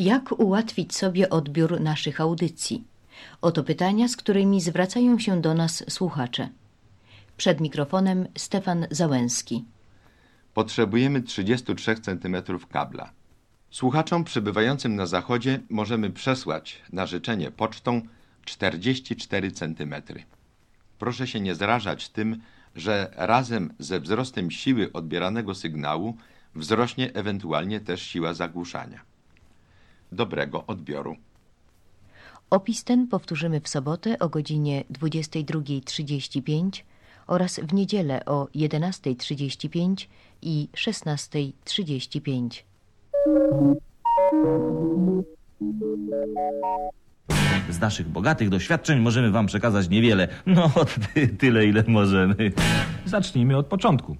Jak ułatwić sobie odbiór naszych audycji? Oto pytania, z którymi zwracają się do nas słuchacze. Przed mikrofonem Stefan Załęski. Potrzebujemy 33 cm kabla. Słuchaczom przebywającym na zachodzie możemy przesłać na życzenie pocztą 44 cm. Proszę się nie zrażać tym, że razem ze wzrostem siły odbieranego sygnału wzrośnie ewentualnie też siła zagłuszania. Dobrego odbioru. Opis ten powtórzymy w sobotę o godzinie 22.35 oraz w niedzielę o 11.35 i 16.35. Z naszych bogatych doświadczeń możemy wam przekazać niewiele. No, ty, tyle, ile możemy. Zacznijmy od początku.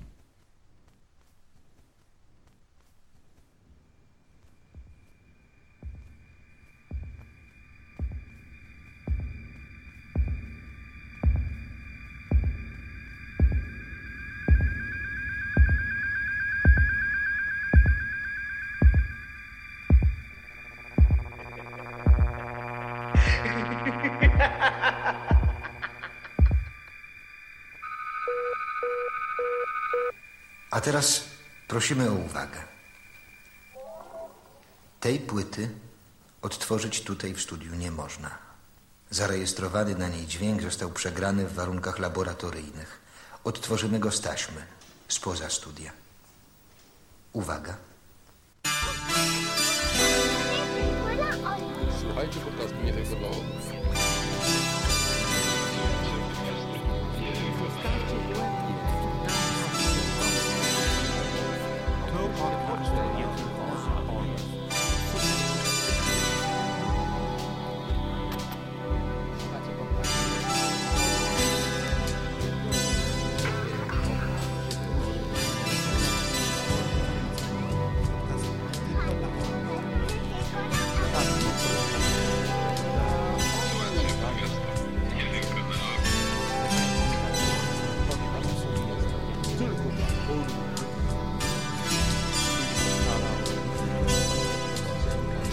A teraz prosimy o uwagę. Tej płyty odtworzyć tutaj w studiu nie można. Zarejestrowany na niej dźwięk został przegrany w warunkach laboratoryjnych. Odtworzymy go z taśmy, spoza studia. Uwaga. Słuchajcie podcastu nie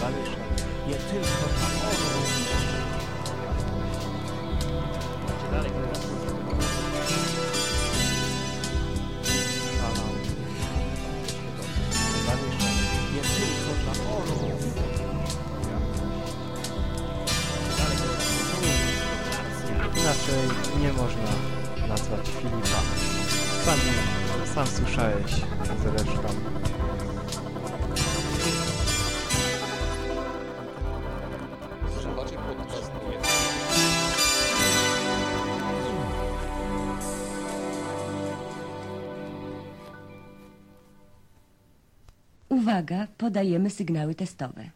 klawisza. Ja tylko na Uwaga, podajemy sygnały testowe.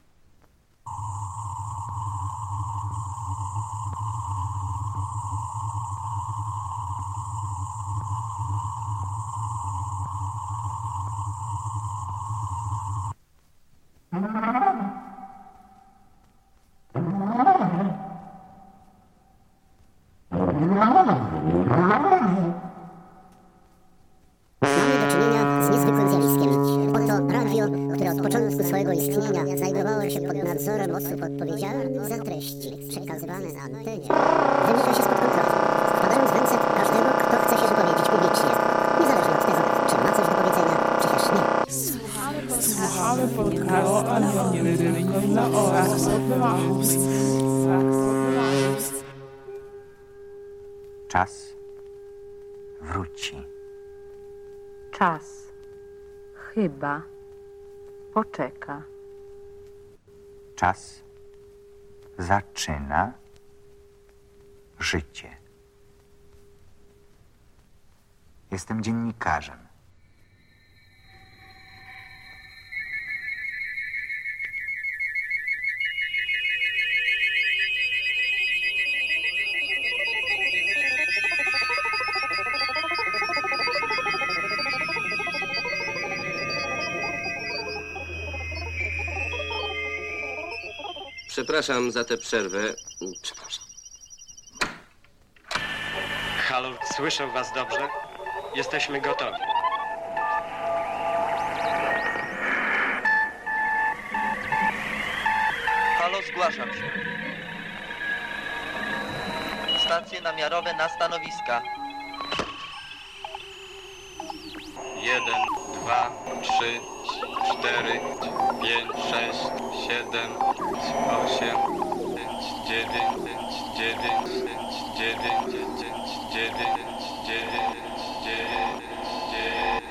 Znajdowało się pod nadzorem osób odpowiedzialnych za treści przekazywane na antenie, wymyka się spod kontroli, wpadając w ręce każdego, kto chce się wypowiedzieć publicznie. Niezależnie od tego, czy ma coś do powiedzenia, czy też nie. Słuchamy podcastu nie tylko dla orłów. Czas wróci. Czas chyba poczeka. Czas zaczyna życie. Jestem dziennikarzem. Przepraszam za tę przerwę. Przepraszam. Halo, słyszę was dobrze? Jesteśmy gotowi. Halo, zgłaszam się. Stacje namiarowe na stanowiska. Jeden, dwa, trzy, cztery, pięć, sześć, siedem, osiem, pięć, dziewięć, pięć, dziewięć, pięć, dziewięć, dziewięć, dziewięć, dziewięć, dziewięć, dziewięć.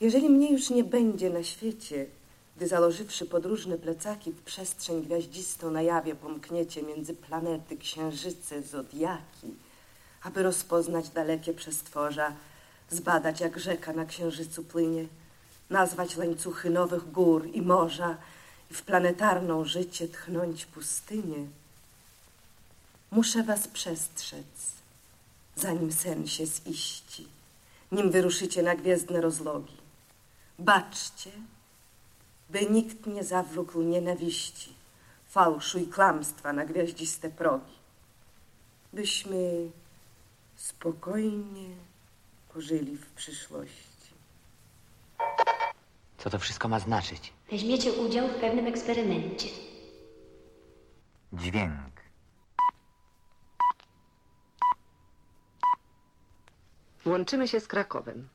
Jeżeli mnie już nie będzie na świecie, gdy założywszy podróżne plecaki w przestrzeń gwiaździstą na jawie pomkniecie między planety, księżyce, zodiaki, aby rozpoznać dalekie przestworza, zbadać jak rzeka na księżycu płynie, nazwać łańcuchy nowych gór i morza i w planetarną życie tchnąć pustynię. Muszę was przestrzec, zanim sen się ziści, nim wyruszycie na gwiezdne rozlogi. Baczcie, by nikt nie zawlókł nienawiści, fałszu i kłamstwa na gwiaździste progi. Byśmy spokojnie pożyli w przyszłości. Co to wszystko ma znaczyć? Weźmiecie udział w pewnym eksperymencie. Dźwięk. Łączymy się z Krakowem.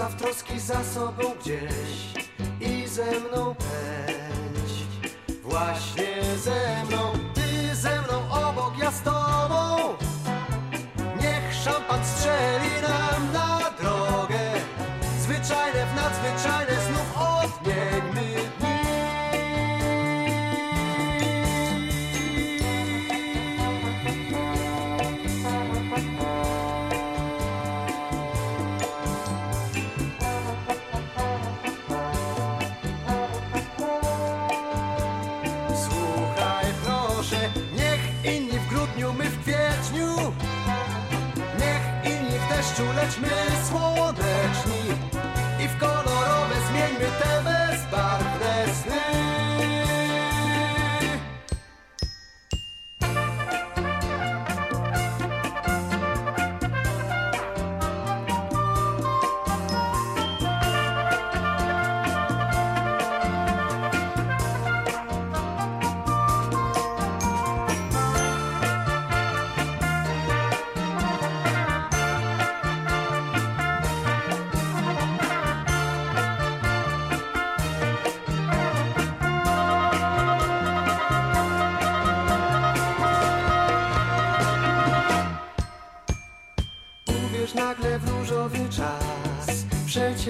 Zostaw troski za sobą gdzieś i ze mną pędź. Właśnie ze mną, ty ze mną obok, ja z tobą. Niech szampan strzeli nam na drogę. Zwyczajne w nadzwyczajne my w kwietniu. Niech inni w deszczu, lecz my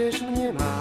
些什么。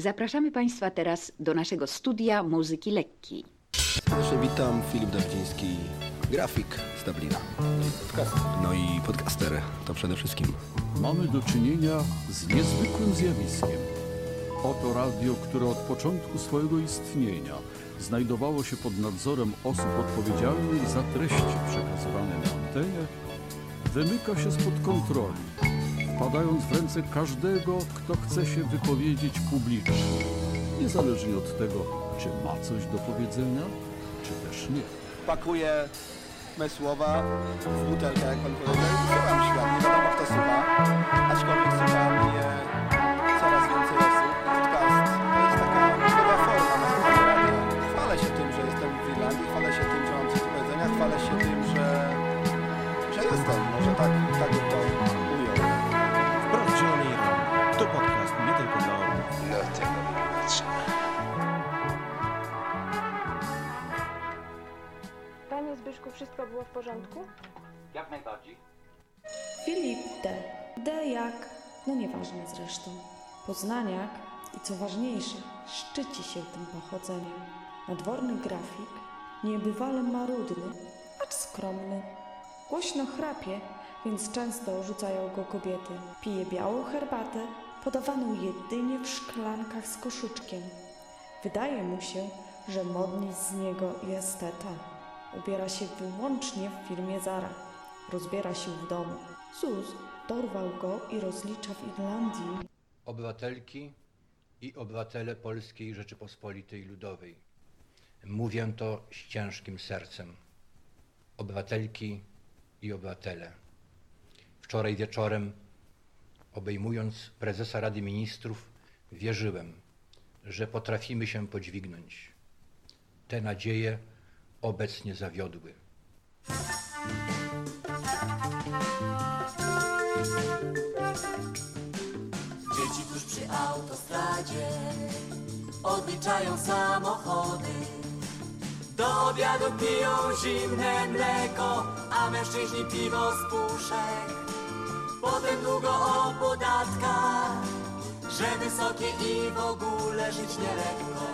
Zapraszamy Państwa teraz do naszego studia muzyki lekkiej. Serdecznie witam, Filip Dawdziński. grafik z Dublina. No i podcaster, to przede wszystkim. Mamy do czynienia z niezwykłym zjawiskiem. Oto radio, które od początku swojego istnienia znajdowało się pod nadzorem osób odpowiedzialnych za treści przekazywane na antenie, wymyka się spod kontroli, wpadając w ręce każdego, kto chce się wypowiedzieć publicznie, niezależnie od tego, czy ma coś do powiedzenia, czy też nie. Pakuję me słowa w butelkę, jak pan powiedział, i wysyłam świat. Nie wiadomo, kto słucha, aczkolwiek słucha mnie szczyci się tym pochodzeniem. Nadworny grafik, niebywale marudny, acz skromny. Głośno chrapie, więc często rzucają go kobiety. Pije białą herbatę, podawaną jedynie w szklankach z koszyczkiem. Wydaje mu się, że modni z niego i esteta. Ubiera się wyłącznie w firmie Zara. Rozbiera się w domu. Zus dorwał go i rozlicza w Irlandii. Obywatelki i obywatele Polskiej Rzeczypospolitej Ludowej. Mówię to z ciężkim sercem. Obywatelki i obywatele. Wczoraj wieczorem, obejmując prezesa Rady Ministrów, wierzyłem, że potrafimy się podźwignąć. Te nadzieje obecnie zawiodły. Odliczają samochody. Do obiadu piją zimne mleko, a mężczyźni piwo z puszek. Potem długo o podatkach, że wysokie i w ogóle żyć nielekko.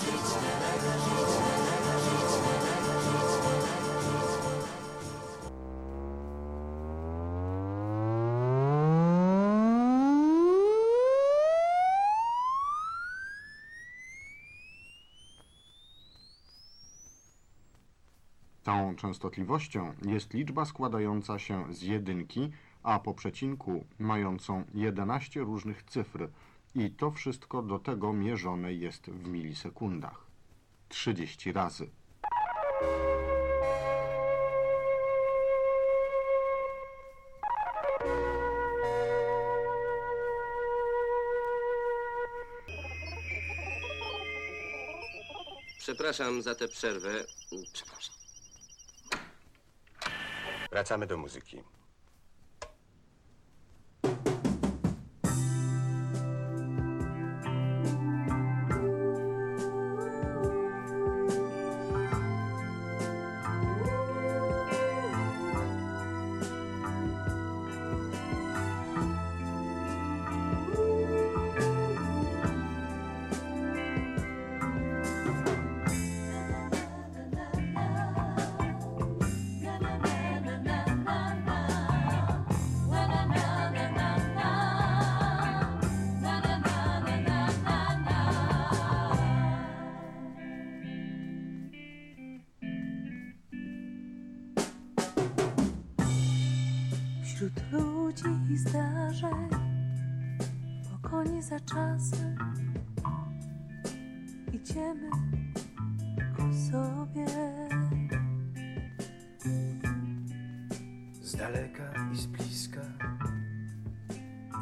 Żyć żyć żyć Tą częstotliwością jest liczba składająca się z jedynki, a po przecinku mającą 11 różnych cyfr i to wszystko do tego mierzone jest w milisekundach. 30 razy. Przepraszam za tę przerwę. Przepraszam. Wracamy do muzyki. Za czasem, idziemy ku sobie. Z daleka i z bliska,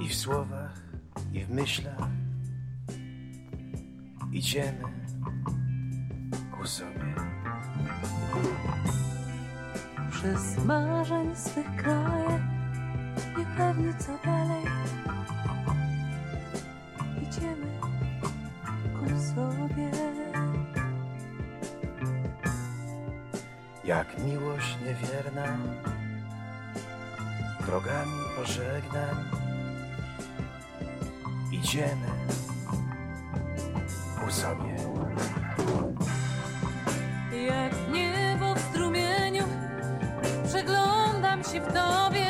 i w słowach, i w myślach, idziemy ku sobie. Przez marzeń swych kraje, niepewni co dalej. Jak miłość niewierna, drogami pożegnań, idziemy ku sobie. Jak niebo w strumieniu Przeglądam się w tobie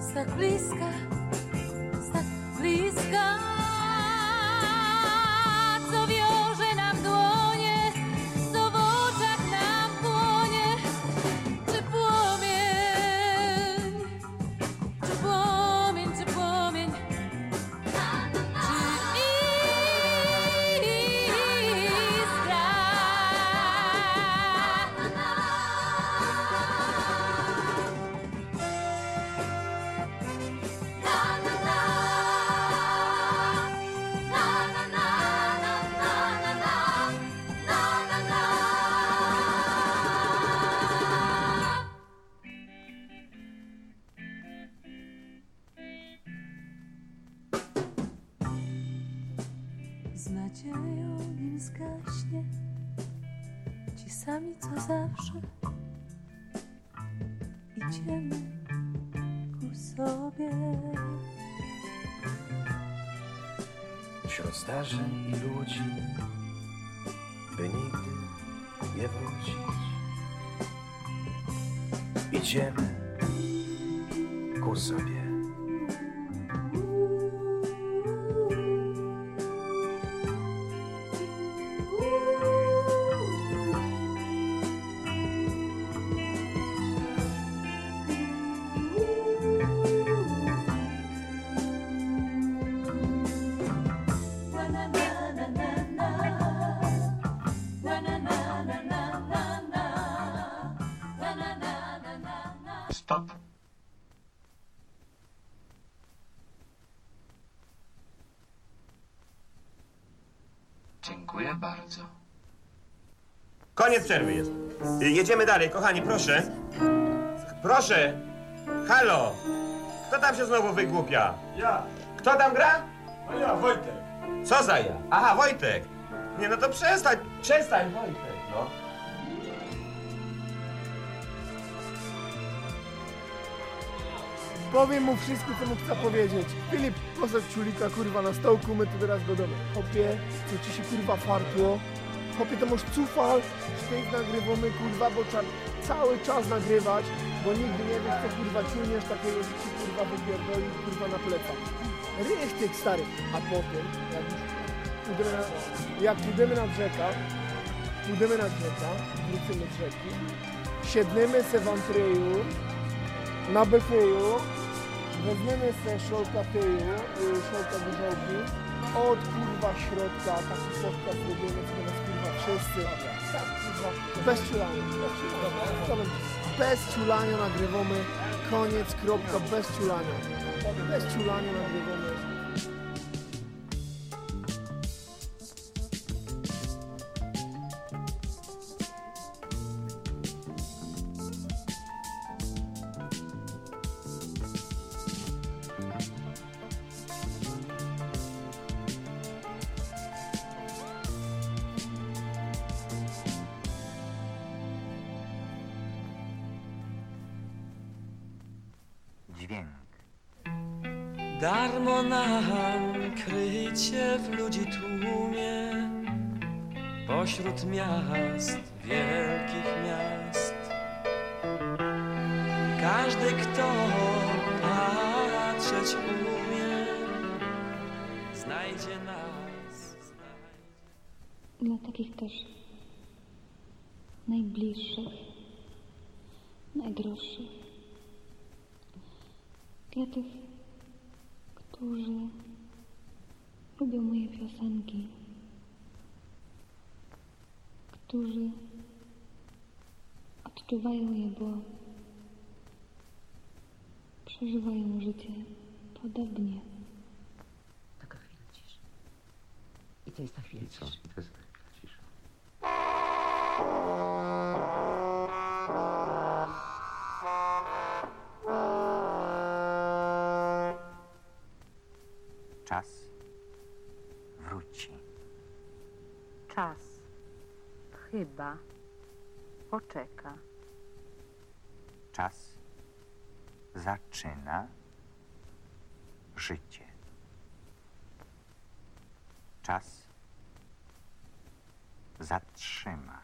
z tak bliska, z tak bliska. Zdarzeń i ludzi, by nigdy nie wrócić. Idziemy ku sobie. Dziękuję bardzo. Koniec przerwy jest. Y, Jedziemy dalej, kochani, proszę. Proszę. Halo. Kto tam się znowu wygłupia? Ja. Kto tam gra? No ja, Wojtek. Co za ja? Aha, Wojtek. Nie, no to przestań, przestań, Wojtek, no. Powiem mu wszystko, co mu chcę powiedzieć. Filip, posadź ciulika, kurwa, na stołku, my tu teraz go domy. Hopie, co ci się, kurwa, fartło? Hopie, to masz cufal, ich nagrywamy, kurwa, bo trzeba cały czas nagrywać, bo nigdy nie wiesz, co, kurwa, ciuniesz takiego, że ci, kurwa, wypierdoli, kurwa, na plecach. Rychtyk, stary. A potem, jak już na, jak pójdziemy nad rzekę, pójdziemy nad rzekę, wrócimy z rzeki, siedniemy se w antreju, na befeju, weźmiemy se szolka tyju, y, szolka gorzołki, od kurwa środka, taki podcast robimy, co nas kurwa wszyscy, bez ciulania, bez ciulania nagrywamy, koniec, kropka, bez ciulania, bez ciulania nagrywamy. Darmo nam krycie w ludzi tłumie Pośród miast, wielkich miast Każdy, kto patrzeć umie Znajdzie nas Dla takich też najbliższych, najdroższych. Dla tych, którzy lubią moje piosenki, którzy odczuwają je, bo przeżywają życie podobnie. Taka chwila ciszy. I to jest ta chwila Co? ciszy. To jest chyba poczeka. Czas zaczyna życie. Czas zatrzyma.